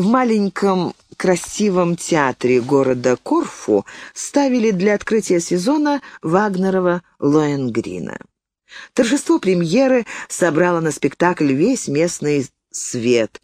В маленьком красивом театре города Корфу ставили для открытия сезона Вагнерова Лоенгрина. Торжество премьеры собрало на спектакль весь местный свет.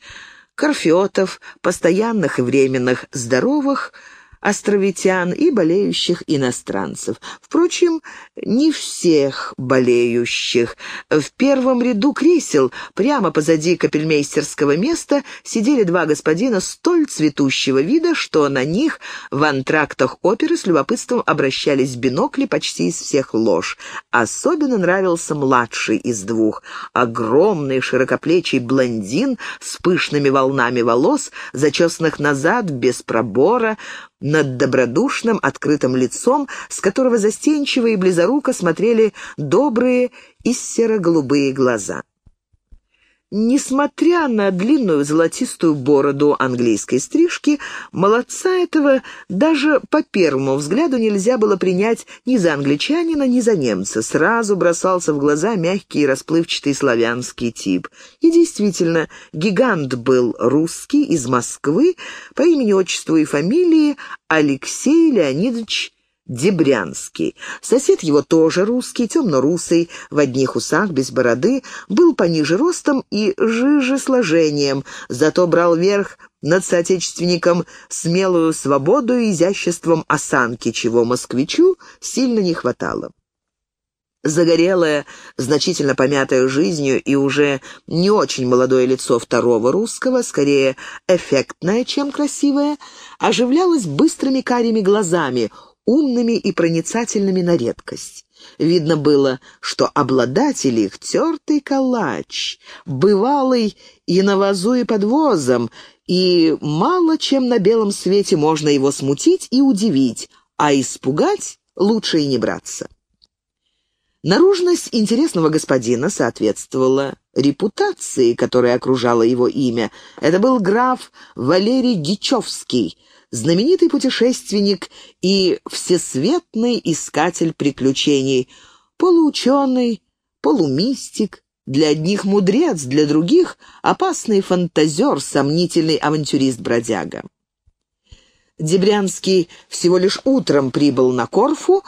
Корфиотов, постоянных и временных здоровых – островитян и болеющих иностранцев. Впрочем, не всех болеющих. В первом ряду кресел, прямо позади капельмейстерского места, сидели два господина столь цветущего вида, что на них в антрактах оперы с любопытством обращались бинокли почти из всех лож. Особенно нравился младший из двух. Огромный широкоплечий блондин с пышными волнами волос, зачесанных назад, без пробора, над добродушным, открытым лицом, с которого застенчиво и близоруко смотрели добрые и серо-голубые глаза. Несмотря на длинную золотистую бороду английской стрижки, молодца этого даже по первому взгляду нельзя было принять ни за англичанина, ни за немца. Сразу бросался в глаза мягкий и расплывчатый славянский тип. И действительно, гигант был русский, из Москвы, по имени, отчеству и фамилии Алексей Леонидович Дебрянский. Сосед его тоже русский, темно-русый, в одних усах, без бороды, был пониже ростом и жиже сложением, зато брал верх над соотечественником смелую свободу и изяществом осанки, чего москвичу сильно не хватало. Загорелое, значительно помятое жизнью и уже не очень молодое лицо второго русского, скорее эффектное, чем красивое, оживлялось быстрыми карими глазами, умными и проницательными на редкость. Видно было, что обладатель их — тертый калач, бывалый и на вазу, и под возом, и мало чем на белом свете можно его смутить и удивить, а испугать лучше и не браться. Наружность интересного господина соответствовала репутации, которая окружала его имя. Это был граф Валерий Гичевский, знаменитый путешественник и всесветный искатель приключений, полуученый, полумистик, для одних мудрец, для других опасный фантазер, сомнительный авантюрист-бродяга. Дебрянский всего лишь утром прибыл на Корфу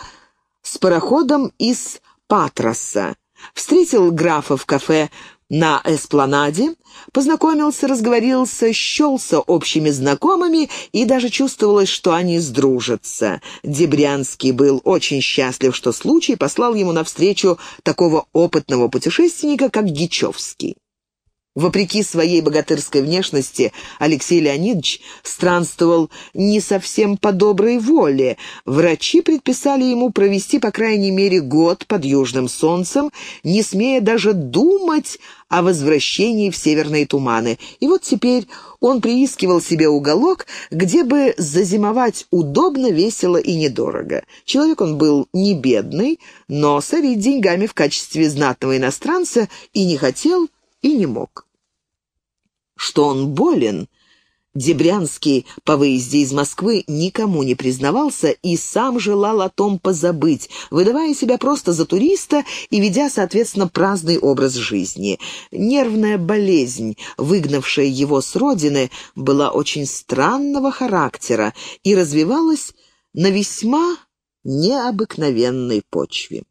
с пароходом из Патроса, встретил графа в кафе на эспланаде, познакомился, разговорился, щелся общими знакомыми и даже чувствовалось, что они сдружатся. Дебрянский был очень счастлив, что случай послал ему навстречу такого опытного путешественника, как Гичевский. Вопреки своей богатырской внешности, Алексей Леонидович странствовал не совсем по доброй воле. Врачи предписали ему провести по крайней мере год под южным солнцем, не смея даже думать о возвращении в северные туманы. И вот теперь он приискивал себе уголок, где бы зазимовать удобно, весело и недорого. Человек он был не бедный, но сорить деньгами в качестве знатного иностранца и не хотел, и не мог что он болен, Дебрянский по выезде из Москвы никому не признавался и сам желал о том позабыть, выдавая себя просто за туриста и ведя, соответственно, праздный образ жизни. Нервная болезнь, выгнавшая его с родины, была очень странного характера и развивалась на весьма необыкновенной почве.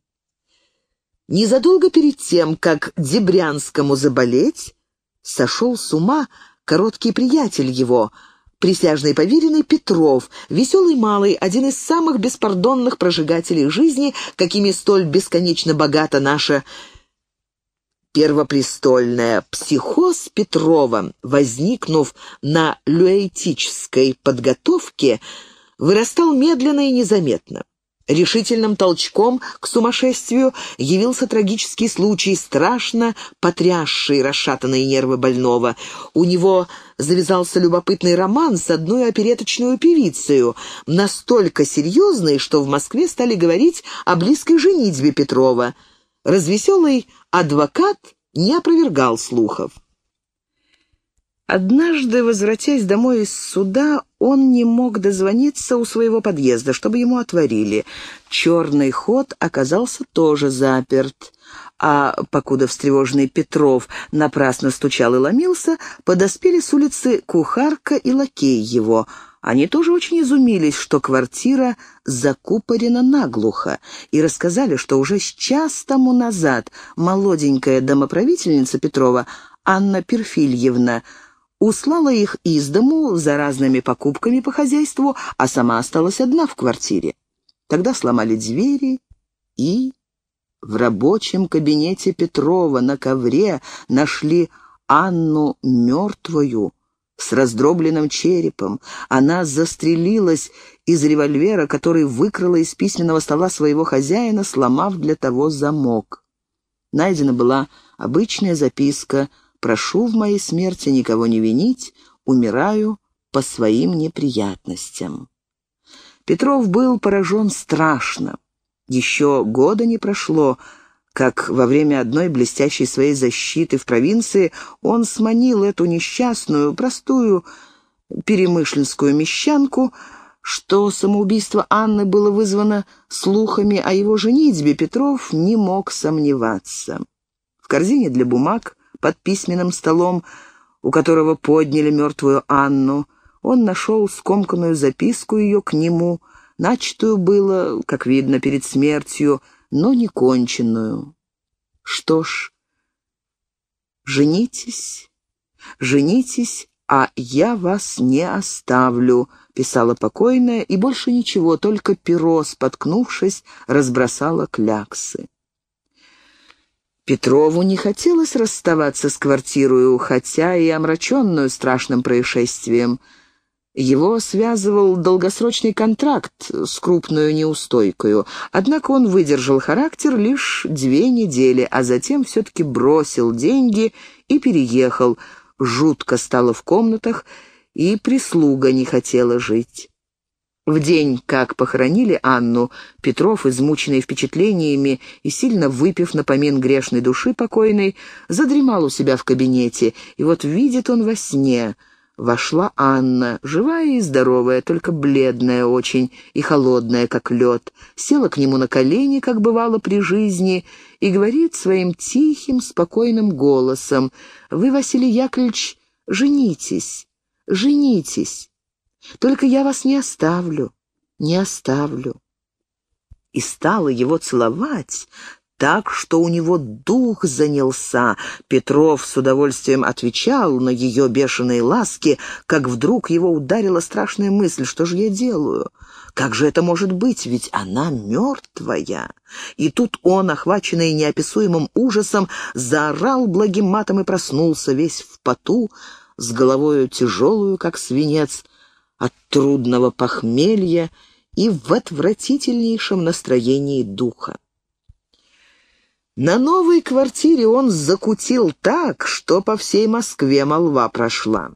Незадолго перед тем, как Дебрянскому заболеть, сошел с ума короткий приятель его, присяжный поверенный Петров, веселый малый, один из самых беспардонных прожигателей жизни, какими столь бесконечно богата наша первопрестольная. Психоз Петрова, возникнув на люэтической подготовке, вырастал медленно и незаметно. Решительным толчком к сумасшествию явился трагический случай, страшно потрясший расшатанные нервы больного. У него завязался любопытный роман с одной опереточной певицей, настолько серьезный, что в Москве стали говорить о близкой женитьбе Петрова. Развеселый адвокат не опровергал слухов. Однажды, возвратясь домой из суда, он не мог дозвониться у своего подъезда, чтобы ему отворили. Черный ход оказался тоже заперт, а покуда встревоженный Петров напрасно стучал и ломился, подоспели с улицы кухарка и лакей его. Они тоже очень изумились, что квартира закупорена наглухо, и рассказали, что уже с час тому назад молоденькая домоправительница Петрова, Анна Перфильевна, услала их из дому за разными покупками по хозяйству, а сама осталась одна в квартире. Тогда сломали двери и в рабочем кабинете Петрова на ковре нашли Анну мертвую, с раздробленным черепом. Она застрелилась из револьвера, который выкрала из письменного стола своего хозяина, сломав для того замок. Найдена была обычная записка «Прошу в моей смерти никого не винить, умираю по своим неприятностям». Петров был поражен страшно. Еще года не прошло, как во время одной блестящей своей защиты в провинции он сманил эту несчастную, простую перемышленскую мещанку, что самоубийство Анны было вызвано слухами о его женитьбе, Петров не мог сомневаться. В корзине для бумаг под письменным столом, у которого подняли мертвую Анну, он нашел скомканную записку ее к нему — начатую было, как видно, перед смертью, но не конченную. Что ж, женитесь, женитесь, а я вас не оставлю, писала покойная, и больше ничего, только перо, споткнувшись, разбросала кляксы. Петрову не хотелось расставаться с квартирою, хотя и омраченную страшным происшествием — его связывал долгосрочный контракт с крупную неустойкою, однако он выдержал характер лишь две недели, а затем все-таки бросил деньги и переехал. Жутко стало в комнатах, и прислуга не хотела жить. В день, как похоронили Анну, Петров, измученный впечатлениями и сильно выпив на помин грешной души покойной, задремал у себя в кабинете, и вот видит он во сне — Вошла Анна, живая и здоровая, только бледная очень и холодная, как лед. Села к нему на колени, как бывало при жизни, и говорит своим тихим, спокойным голосом, «Вы, Василий Яковлевич, женитесь, женитесь. Только я вас не оставлю, не оставлю» и стала его целовать, так, что у него дух занялся. Петров с удовольствием отвечал на ее бешеные ласки, как вдруг его ударила страшная мысль, что же я делаю? Как же это может быть, ведь она мертвая? И тут он, охваченный неописуемым ужасом, заорал благим матом и проснулся, весь в поту, с головою тяжелую, как свинец, от трудного похмелья и в отвратительнейшем настроении духа. На новой квартире он закутил так, что по всей Москве молва прошла.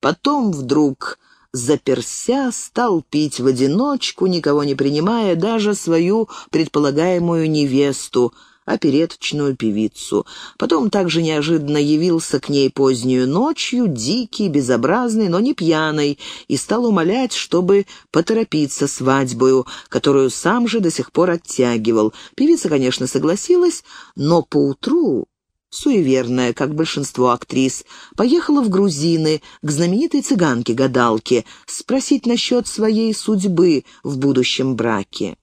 Потом вдруг заперся, стал пить в одиночку, никого не принимая, даже свою предполагаемую невесту — опереточную певицу. Потом также неожиданно явился к ней позднюю ночью, дикий, безобразный, но не пьяный, и стал умолять, чтобы поторопиться свадьбою, которую сам же до сих пор оттягивал. Певица, конечно, согласилась, но поутру суеверная, как большинство актрис, поехала в Грузины к знаменитой цыганке-гадалке спросить насчет своей судьбы в будущем браке.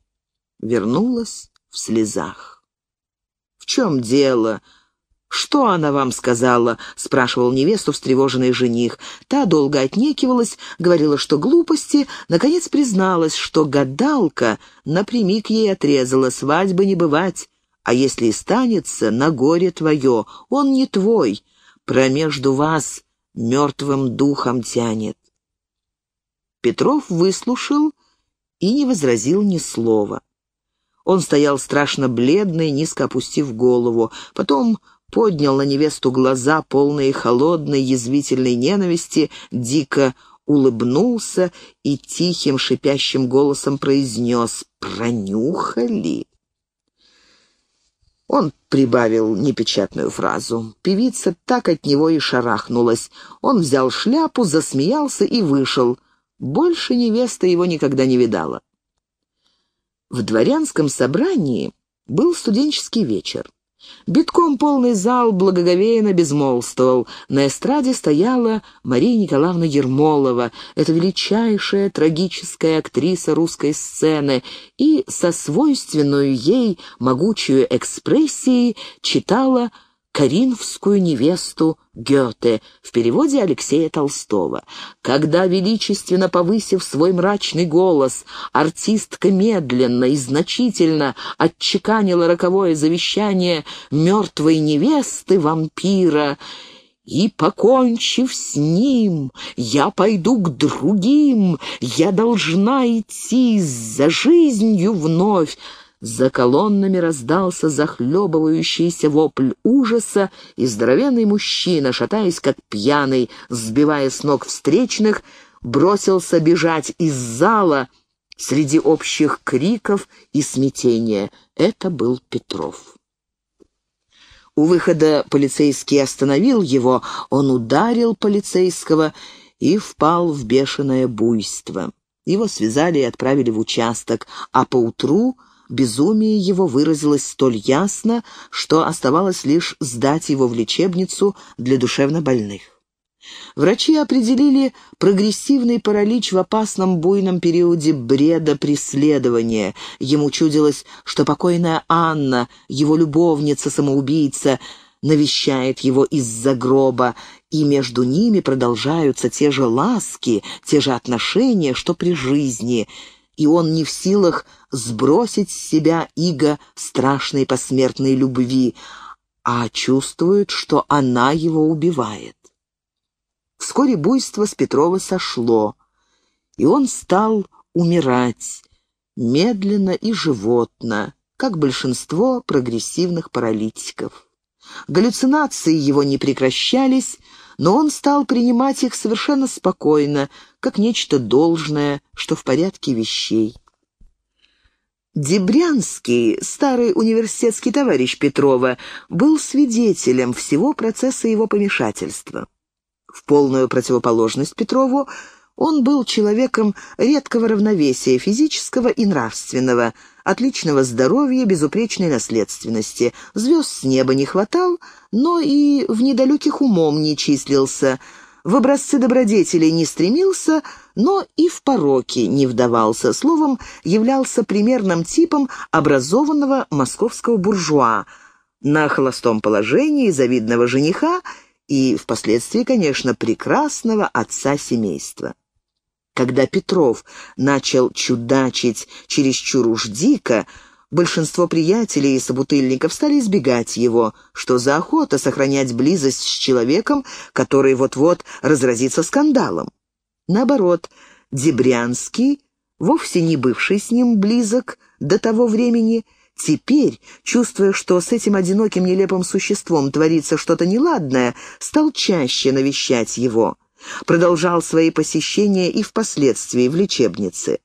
Вернулась в слезах чем дело?» «Что она вам сказала?» — спрашивал невесту встревоженный жених. Та долго отнекивалась, говорила, что глупости, наконец призналась, что гадалка напрямик ей отрезала, свадьбы не бывать, а если и станется, на горе твое, он не твой, промежду вас мертвым духом тянет. Петров выслушал и не возразил ни слова. Он стоял страшно бледный, низко опустив голову. Потом поднял на невесту глаза, полные холодной, язвительной ненависти, дико улыбнулся и тихим шипящим голосом произнес «Пронюхали?» Он прибавил непечатную фразу. Певица так от него и шарахнулась. Он взял шляпу, засмеялся и вышел. Больше невеста его никогда не видала. В дворянском собрании Был студенческий вечер. Битком полный зал благоговейно безмолвствовал. На эстраде стояла Мария Николаевна Ермолова, эта величайшая трагическая актриса русской сцены, и со свойственную ей могучую экспрессией читала «Коринфскую невесту Гёте» в переводе Алексея Толстого. Когда, величественно повысив свой мрачный голос, артистка медленно и значительно отчеканила роковое завещание мертвой невесты вампира — и, покончив с ним, я пойду к другим, я должна идти за жизнью вновь, за колоннами раздался захлебывающийся вопль ужаса, и здоровенный мужчина, шатаясь как пьяный, сбивая с ног встречных, бросился бежать из зала среди общих криков и смятения. Это был Петров. У выхода полицейский остановил его, он ударил полицейского и впал в бешеное буйство. Его связали и отправили в участок, а поутру Безумие его выразилось столь ясно, что оставалось лишь сдать его в лечебницу для душевнобольных. Врачи определили прогрессивный паралич в опасном буйном периоде бреда преследования. Ему чудилось, что покойная Анна, его любовница-самоубийца, навещает его из-за гроба, и между ними продолжаются те же ласки, те же отношения, что при жизни — и он не в силах сбросить с себя иго страшной посмертной любви, а чувствует, что она его убивает. Вскоре буйство с Петрова сошло, и он стал умирать, медленно и животно, как большинство прогрессивных паралитиков. Галлюцинации его не прекращались, но он стал принимать их совершенно спокойно, как нечто должное, что в порядке вещей. Дебрянский, старый университетский товарищ Петрова, был свидетелем всего процесса его помешательства. В полную противоположность Петрову он был человеком редкого равновесия физического и нравственного, отличного здоровья, безупречной наследственности. Звезд с неба не хватал, но и в недалеких умом не числился, в образцы добродетелей не стремился, но и в пороки не вдавался, словом, являлся примерным типом образованного московского буржуа, на холостом положении завидного жениха и, впоследствии, конечно, прекрасного отца семейства. Когда Петров начал чудачить чересчур уж дико, большинство приятелей и собутыльников стали избегать его, что за охота сохранять близость с человеком, который вот-вот разразится скандалом. Наоборот, Дебрянский, вовсе не бывший с ним близок до того времени, теперь, чувствуя, что с этим одиноким нелепым существом творится что-то неладное, стал чаще навещать его — Продолжал свои посещения и впоследствии в лечебнице.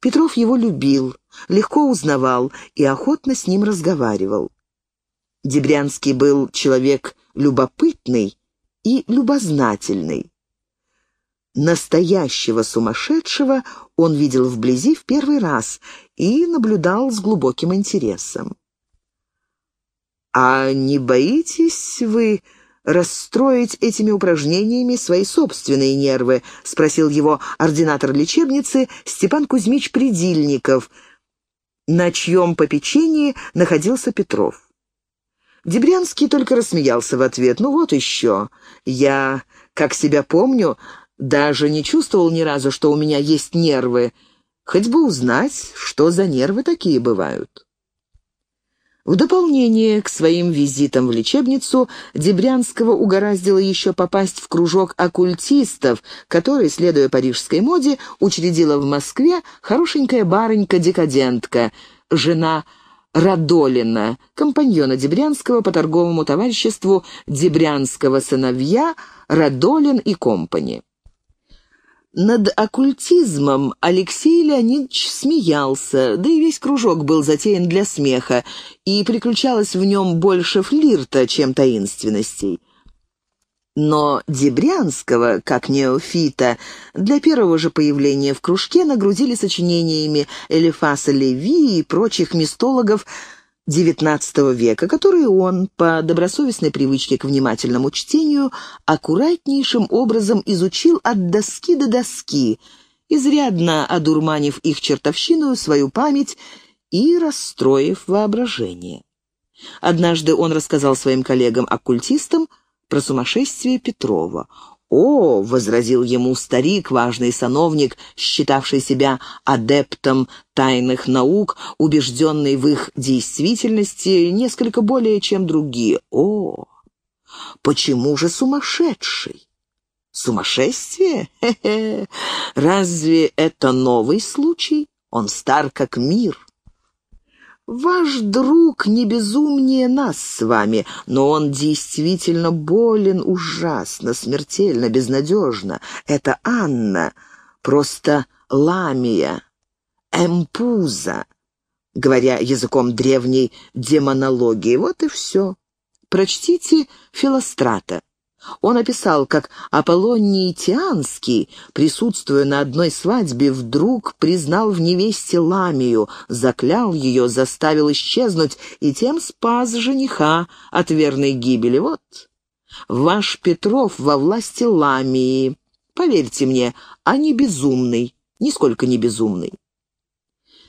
Петров его любил, легко узнавал и охотно с ним разговаривал. Дебрянский был человек любопытный и любознательный. Настоящего сумасшедшего он видел вблизи в первый раз и наблюдал с глубоким интересом. «А не боитесь вы расстроить этими упражнениями свои собственные нервы?» — спросил его ординатор лечебницы Степан Кузьмич Предильников, на чьем попечении находился Петров. Дебрянский только рассмеялся в ответ. «Ну вот еще. Я, как себя помню, даже не чувствовал ни разу, что у меня есть нервы. Хоть бы узнать, что за нервы такие бывают». В дополнение к своим визитам в лечебницу Дебрянского угораздило еще попасть в кружок оккультистов, который, следуя парижской моде, учредила в Москве хорошенькая барынька-декадентка, жена Радолина, компаньона Дебрянского по торговому товариществу Дебрянского сыновья Радолин и компани. Над оккультизмом Алексей Леонидович смеялся, да и весь кружок был затеян для смеха, и приключалось в нем больше флирта, чем таинственностей. Но Дебрянского, как неофита, для первого же появления в кружке нагрузили сочинениями Элифаса Леви и прочих мистологов XIX века, которые он, по добросовестной привычке к внимательному чтению, аккуратнейшим образом изучил от доски до доски, изрядно одурманив их чертовщину, свою память и расстроив воображение. Однажды он рассказал своим коллегам-оккультистам про сумасшествие Петрова. «О!» — возразил ему старик, важный сановник, считавший себя адептом тайных наук, убежденный в их действительности несколько более, чем другие. «О! Почему же сумасшедший?» «Сумасшествие? Хе-хе! Разве это новый случай? Он стар как мир». Ваш друг не безумнее нас с вами, но он действительно болен ужасно, смертельно, безнадежно. Это Анна, просто ламия, эмпуза, говоря языком древней демонологии. Вот и все. Прочтите Филострата. Он описал, как Аполлоний Тианский, присутствуя на одной свадьбе, вдруг признал в невесте Ламию, заклял ее, заставил исчезнуть и тем спас жениха от верной гибели. Вот, ваш Петров во власти Ламии. Поверьте мне, а не безумный, нисколько не безумный.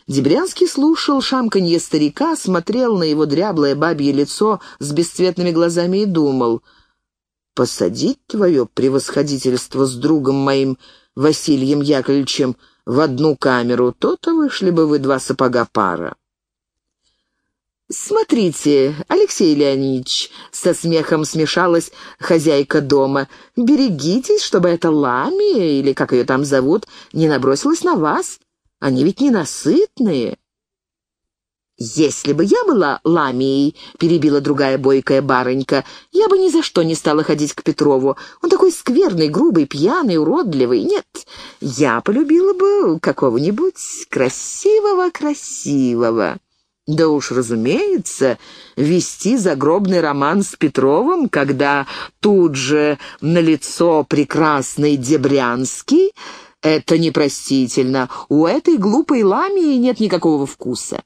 Дебрянский слушал шамканье старика, смотрел на его дряблое бабье лицо с бесцветными глазами и думал — посадить твое превосходительство с другом моим Василием Яковлевичем в одну камеру, то-то вышли бы вы два сапога пара. «Смотрите, Алексей Леонидович», — со смехом смешалась хозяйка дома, «берегитесь, чтобы эта ламия, или как ее там зовут, не набросилась на вас. Они ведь ненасытные». «Если бы я была ламией», — перебила другая бойкая барынька, «я бы ни за что не стала ходить к Петрову. Он такой скверный, грубый, пьяный, уродливый. Нет, я полюбила бы какого-нибудь красивого-красивого». Да уж, разумеется, вести загробный роман с Петровым, когда тут же на лицо прекрасный Дебрянский, это непростительно. У этой глупой ламии нет никакого вкуса.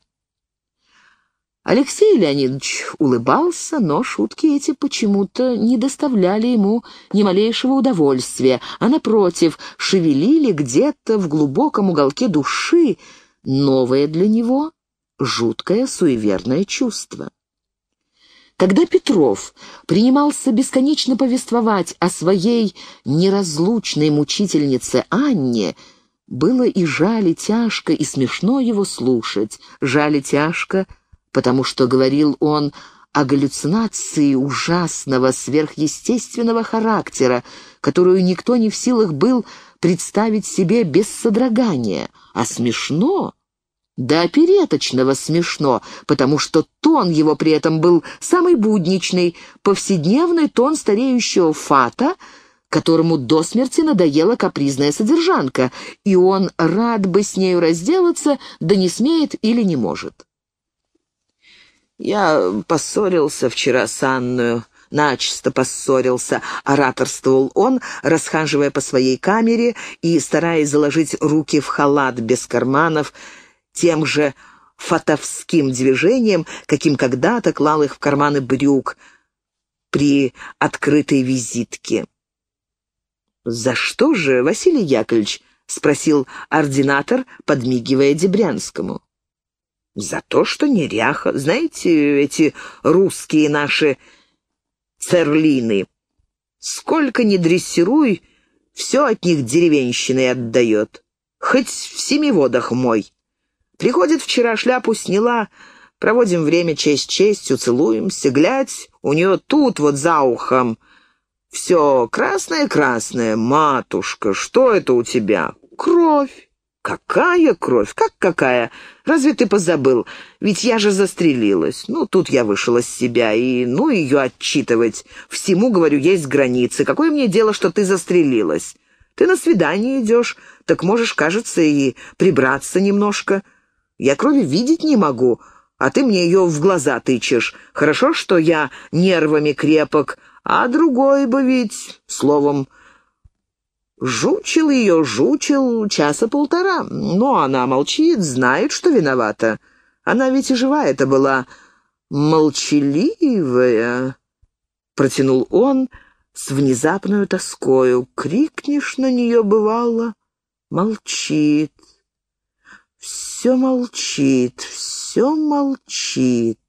Алексей Леонидович улыбался, но шутки эти почему-то не доставляли ему ни малейшего удовольствия, а, напротив, шевелили где-то в глубоком уголке души новое для него жуткое суеверное чувство. Когда Петров принимался бесконечно повествовать о своей неразлучной мучительнице Анне, было и жаль, и тяжко, и смешно его слушать, жаль и тяжко — потому что говорил он о галлюцинации ужасного сверхъестественного характера, которую никто не в силах был представить себе без содрогания, а смешно да опереточного смешно, потому что тон его при этом был самый будничный, повседневный тон стареющего фата, которому до смерти надоела капризная содержанка, и он рад бы с нею разделаться, да не смеет или не может. «Я поссорился вчера с Анною, начисто поссорился», — ораторствовал он, расхаживая по своей камере и стараясь заложить руки в халат без карманов тем же фатовским движением, каким когда-то клал их в карманы брюк при открытой визитке. «За что же, Василий Яковлевич?» — спросил ординатор, подмигивая Дебрянскому. За то, что неряха. Знаете, эти русские наши церлины. Сколько ни дрессируй, все от них деревенщиной отдает. Хоть в семи водах мой. Приходит вчера, шляпу сняла, проводим время честь честью, целуемся, глядь, у нее тут вот за ухом. Все красное-красное, матушка, что это у тебя? Кровь. «Какая кровь? Как какая? Разве ты позабыл? Ведь я же застрелилась. Ну, тут я вышла из себя, и ну ее отчитывать. Всему, говорю, есть границы. Какое мне дело, что ты застрелилась? Ты на свидание идешь, так можешь, кажется, и прибраться немножко. Я крови видеть не могу, а ты мне ее в глаза тычешь. Хорошо, что я нервами крепок, А другой бы ведь, словом, жучил ее, жучил часа полтора. Но она молчит, знает, что виновата. Она ведь и живая-то была молчаливая, протянул он с внезапной тоскою. Крикнешь на нее, бывало, молчит. Все молчит, все молчит.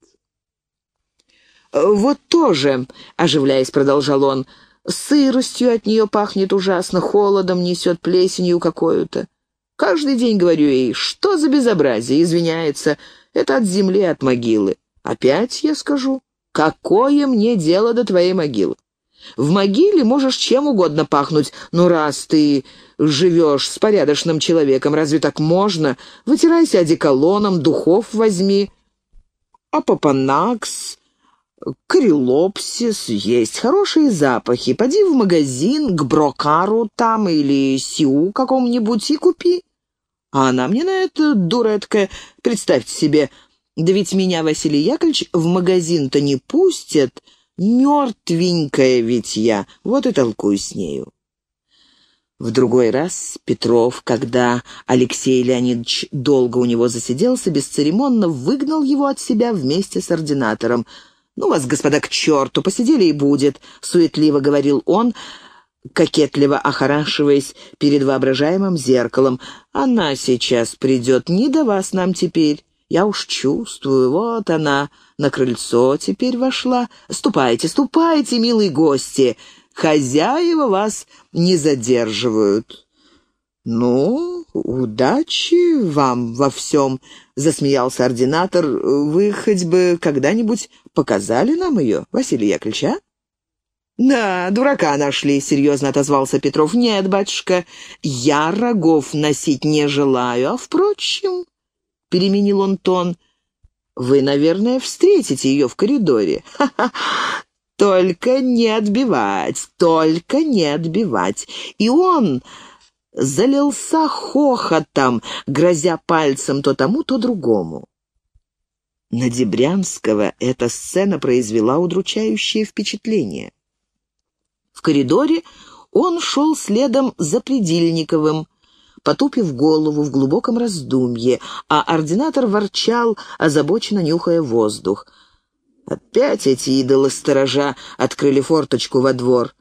«Вот тоже», — оживляясь, продолжал он, — «сыростью от нее пахнет ужасно, холодом несет, плесенью какую-то. Каждый день говорю ей, что за безобразие, извиняется, это от земли, от могилы. Опять я скажу, какое мне дело до твоей могилы? В могиле можешь чем угодно пахнуть, но раз ты живешь с порядочным человеком, разве так можно? Вытирайся одеколоном, духов возьми. А папанакс, Крилопсис, есть хорошие запахи. Поди в магазин к Брокару там или Сиу какому-нибудь и купи. А она мне на это, дуретка, представьте себе, да ведь меня, Василий Яковлевич, в магазин-то не пустят. Мертвенькая ведь я, вот и толкую с нею. В другой раз Петров, когда Алексей Леонидович долго у него засиделся, бесцеремонно выгнал его от себя вместе с ординатором — «Ну вас, господа, к черту, посидели и будет», — суетливо говорил он, кокетливо охорашиваясь перед воображаемым зеркалом. «Она сейчас придет, не до вас нам теперь. Я уж чувствую, вот она на крыльцо теперь вошла. Ступайте, ступайте, милые гости, хозяева вас не задерживают». «Ну, удачи вам во всем», — засмеялся ординатор. «Вы хоть бы когда-нибудь показали нам ее, Василий Яковлевич, а?» «Да, дурака нашли», — серьезно отозвался Петров. «Нет, батюшка, я рогов носить не желаю, а, впрочем...» — переменил он тон. «Вы, наверное, встретите ее в коридоре. Ха-ха! Только не отбивать, только не отбивать. И он залился хохотом, грозя пальцем то тому, то другому. На Дебрянского эта сцена произвела удручающее впечатление. В коридоре он шел следом за Предельниковым, потупив голову в глубоком раздумье, а ординатор ворчал, озабоченно нюхая воздух. Опять эти идолы-сторожа открыли форточку во двор.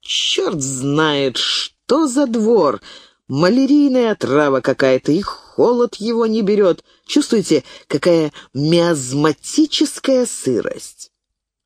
Черт знает, что за двор? Малярийная трава какая-то, и холод его не берет. Чувствуете, какая миазматическая сырость?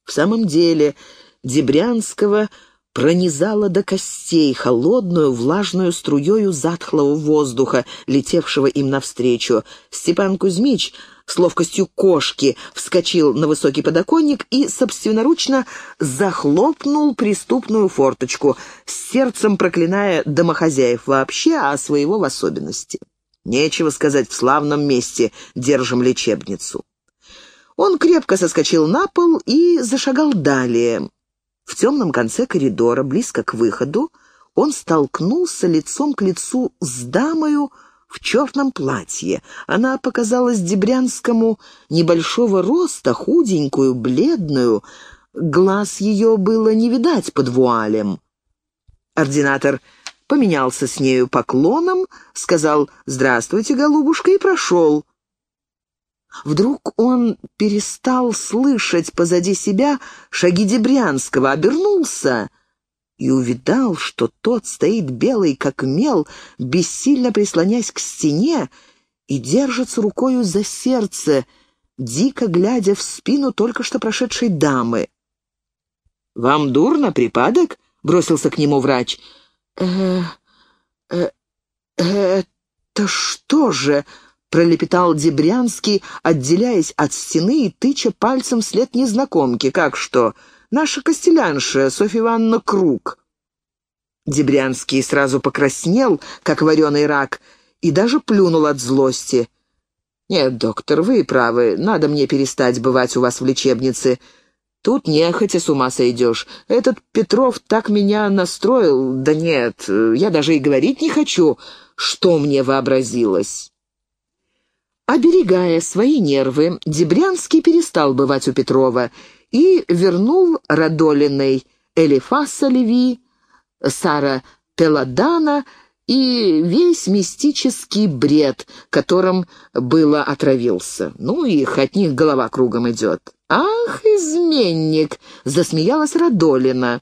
В самом деле, Дебрянского пронизала до костей холодную влажную струею затхлого воздуха, летевшего им навстречу. Степан Кузьмич с ловкостью кошки вскочил на высокий подоконник и собственноручно захлопнул преступную форточку, с сердцем проклиная домохозяев вообще, а своего в особенности. Нечего сказать, в славном месте держим лечебницу. Он крепко соскочил на пол и зашагал далее. В темном конце коридора, близко к выходу, он столкнулся лицом к лицу с дамою, в черном платье. Она показалась Дебрянскому небольшого роста, худенькую, бледную. Глаз ее было не видать под вуалем. Ординатор поменялся с нею поклоном, сказал «Здравствуйте, голубушка» и прошел. Вдруг он перестал слышать позади себя шаги Дебрянского, обернулся — и увидал, что тот стоит белый, как мел, бессильно прислонясь к стене и держится рукою за сердце, дико глядя в спину только что прошедшей дамы. «Вам дурно, припадок?» — бросился к нему врач. «Э, э, это что же?» — пролепетал Дебрянский, отделяясь от стены и тыча пальцем вслед незнакомки. «Как что?» Наша костелянша, Софья Ивановна Круг». Дебрянский сразу покраснел, как вареный рак, и даже плюнул от злости. «Нет, доктор, вы правы, надо мне перестать бывать у вас в лечебнице. Тут нехотя с ума сойдешь. Этот Петров так меня настроил. Да нет, я даже и говорить не хочу, что мне вообразилось». Оберегая свои нервы, Дебрянский перестал бывать у Петрова и вернул Радолиной Элифаса Леви, Сара Теладана и весь мистический бред, которым было отравился. Ну, их от них голова кругом идет. «Ах, изменник!» — засмеялась Радолина.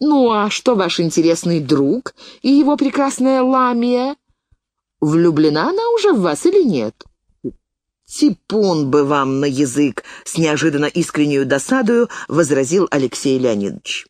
«Ну, а что ваш интересный друг и его прекрасная Ламия? Влюблена она уже в вас или нет?» «Типун бы вам на язык!» — с неожиданно искреннюю досадою возразил Алексей Леонидович.